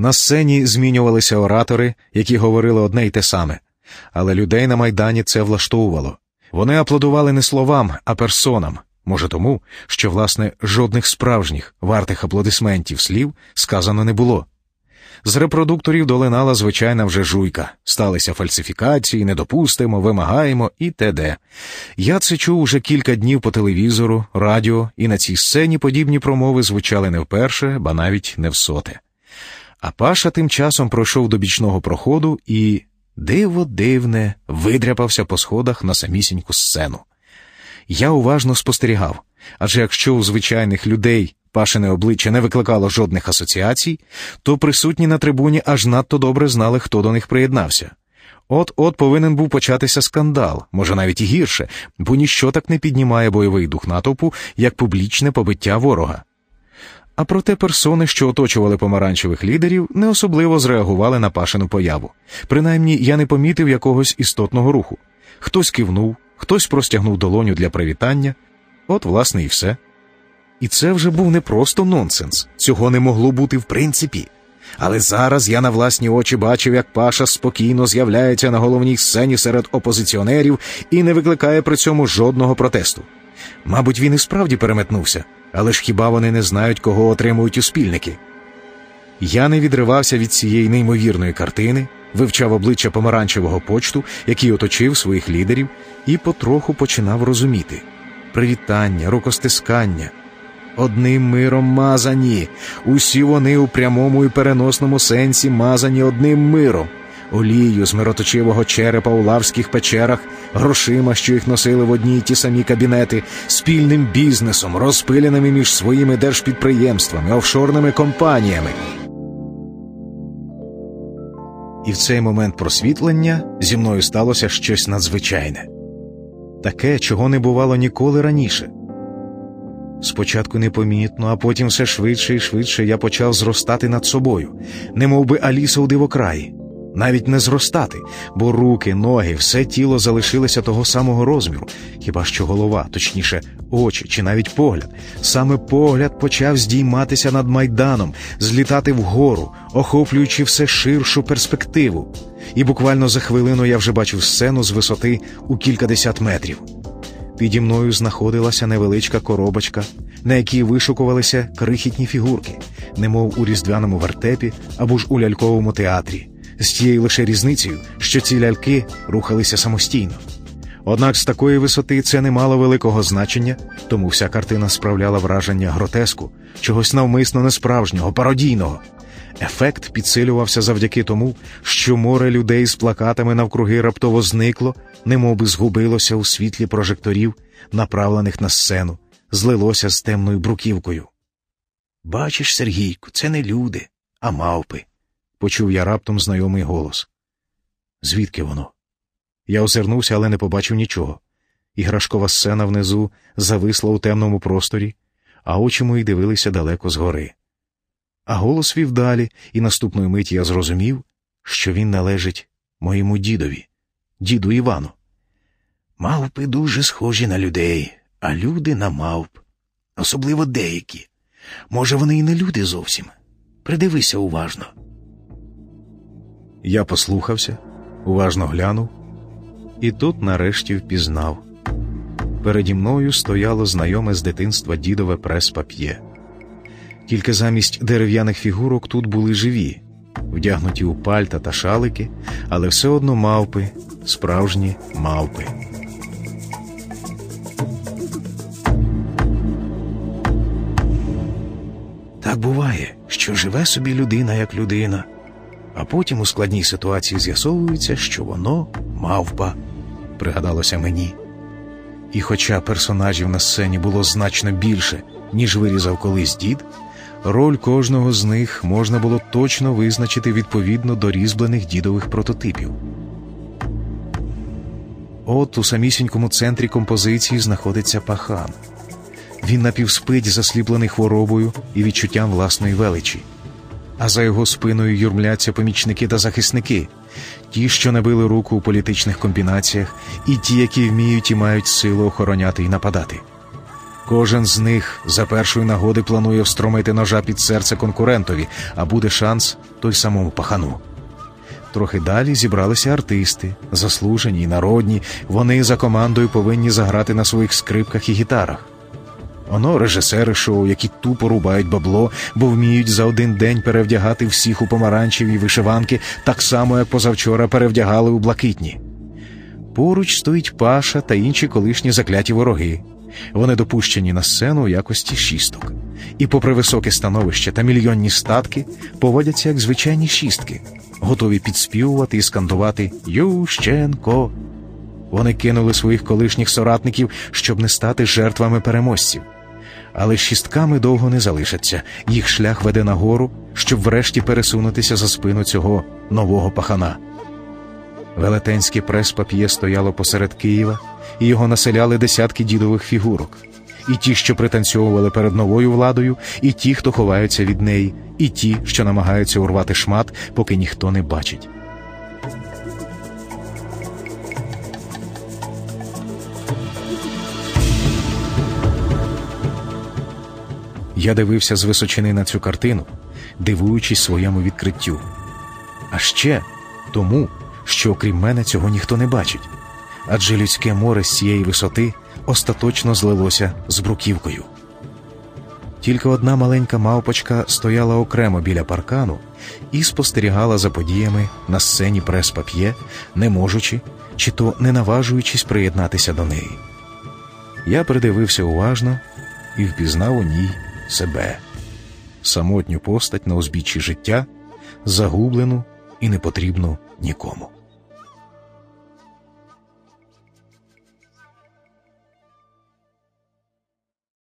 На сцені змінювалися оратори, які говорили одне й те саме, але людей на майдані це влаштовувало. Вони аплодували не словам, а персонам. Може, тому, що, власне, жодних справжніх вартих аплодисментів слів сказано не було. З репродукторів долинала звичайна вже жуйка, сталися фальсифікації, не допустимо, вимагаємо і т.д. Я це чув уже кілька днів по телевізору, радіо, і на цій сцені подібні промови звучали не вперше, ба навіть не всоте. А Паша тим часом пройшов до бічного проходу і, диво дивне, видряпався по сходах на самісіньку сцену. Я уважно спостерігав, адже якщо у звичайних людей пашине обличчя не викликало жодних асоціацій, то присутні на трибуні аж надто добре знали, хто до них приєднався. От от повинен був початися скандал, може навіть і гірше, бо ніщо так не піднімає бойовий дух натовпу, як публічне побиття ворога. А проте персони, що оточували помаранчевих лідерів, не особливо зреагували на пашину появу. Принаймні я не помітив якогось істотного руху. Хтось кивнув, хтось простягнув долоню для привітання, от, власне, і все. І це вже був не просто нонсенс, цього не могло бути в принципі. Але зараз я на власні очі бачив, як Паша спокійно з'являється на головній сцені серед опозиціонерів і не викликає при цьому жодного протесту. Мабуть, він і справді переметнувся, але ж хіба вони не знають, кого отримують у спільники? Я не відривався від цієї неймовірної картини, вивчав обличчя помаранчевого почту, який оточив своїх лідерів, і потроху починав розуміти привітання, рукостискання. Одним миром мазані, усі вони у прямому і переносному сенсі мазані одним миром, олією з мироточивого черепа у лавських печерах, грошима, що їх носили в одні й ті самі кабінети, спільним бізнесом, розпиляними між своїми держпідприємствами, офшорними компаніями. І в цей момент просвітлення зі мною сталося щось надзвичайне таке, чого не бувало ніколи раніше. Спочатку непомітно, а потім все швидше і швидше я почав зростати над собою, немов би Аліса у дивокраї, навіть не зростати, бо руки, ноги, все тіло залишилося того самого розміру, хіба що голова, точніше, очі чи навіть погляд. Саме погляд почав здійматися над майданом, злітати вгору, охоплюючи все ширшу перспективу. І буквально за хвилину я вже бачив сцену з висоти у кількадесят метрів. Піді мною знаходилася невеличка коробочка, на якій вишукувалися крихітні фігурки, немов у різдвяному вертепі або ж у ляльковому театрі, з тією лише різницею, що ці ляльки рухалися самостійно. Однак з такої висоти це не мало великого значення, тому вся картина справляла враження гротеску, чогось навмисно несправжнього, пародійного. Ефект підсилювався завдяки тому, що море людей з плакатами навкруги раптово зникло, немовби згубилося у світлі прожекторів, направлених на сцену, злилося з темною бруківкою. Бачиш, Сергійку, це не люди, а мавпи, почув я раптом знайомий голос. Звідки воно? Я озирнувся, але не побачив нічого. Іграшкова сцена внизу зависла у темному просторі, а очі мої дивилися далеко згори а голос вів далі, і наступної миті я зрозумів, що він належить моєму дідові, діду Івану. Мавпи дуже схожі на людей, а люди на мавп, особливо деякі. Може, вони і не люди зовсім. Придивися уважно. Я послухався, уважно глянув, і тут нарешті впізнав. Переді мною стояло знайоме з дитинства дідове прес-пап'є. Тільки замість дерев'яних фігурок тут були живі, вдягнуті у пальта та шалики, але все одно мавпи, справжні мавпи. Так буває, що живе собі людина як людина, потім у складній ситуації з'ясовується, що воно мавпа, пригадалося мені. І хоча персонажів на сцені було значно більше, ніж вирізав колись дід. Роль кожного з них можна було точно визначити відповідно до різьблених дідових прототипів. От у самісінькому центрі композиції знаходиться пахан. Він напівспить, засліплений хворобою і відчуттям власної величі, а за його спиною юрмляться помічники та захисники, ті, що набили руку у політичних комбінаціях, і ті, які вміють і мають силу охороняти і нападати. Кожен з них за першої нагоди планує встромити ножа під серце конкурентові, а буде шанс той самому пахану. Трохи далі зібралися артисти, заслужені й народні. Вони за командою повинні заграти на своїх скрипках і гітарах. Оно режисери шоу, які тупо рубають бабло, бо вміють за один день перевдягати всіх у помаранчеві вишиванки, так само, як позавчора перевдягали у блакитні. Поруч стоїть Паша та інші колишні закляті вороги. Вони допущені на сцену у якості шісток. І, попри високе становище та мільйонні статки, поводяться як звичайні шістки, готові підспівувати і скандувати Ющенко. Вони кинули своїх колишніх соратників, щоб не стати жертвами переможців. Але шістками довго не залишаться. Їх шлях веде нагору, щоб врешті пересунутися за спину цього нового пахана. Велетенське прес-пап'є стояло посеред Києва, і його населяли десятки дідових фігурок. І ті, що пританцьовували перед новою владою, і ті, хто ховаються від неї, і ті, що намагаються урвати шмат, поки ніхто не бачить. Я дивився з височини на цю картину, дивуючись своєму відкриттю. А ще тому, що окрім мене цього ніхто не бачить, адже людське море з цієї висоти остаточно злилося з бруківкою. Тільки одна маленька мавпочка стояла окремо біля паркану і спостерігала за подіями на сцені прес-пап'є, не можучи чи то не наважуючись приєднатися до неї. Я придивився уважно і впізнав у ній себе, самотню постать на узбіччі життя, загублену і непотрібну нікому.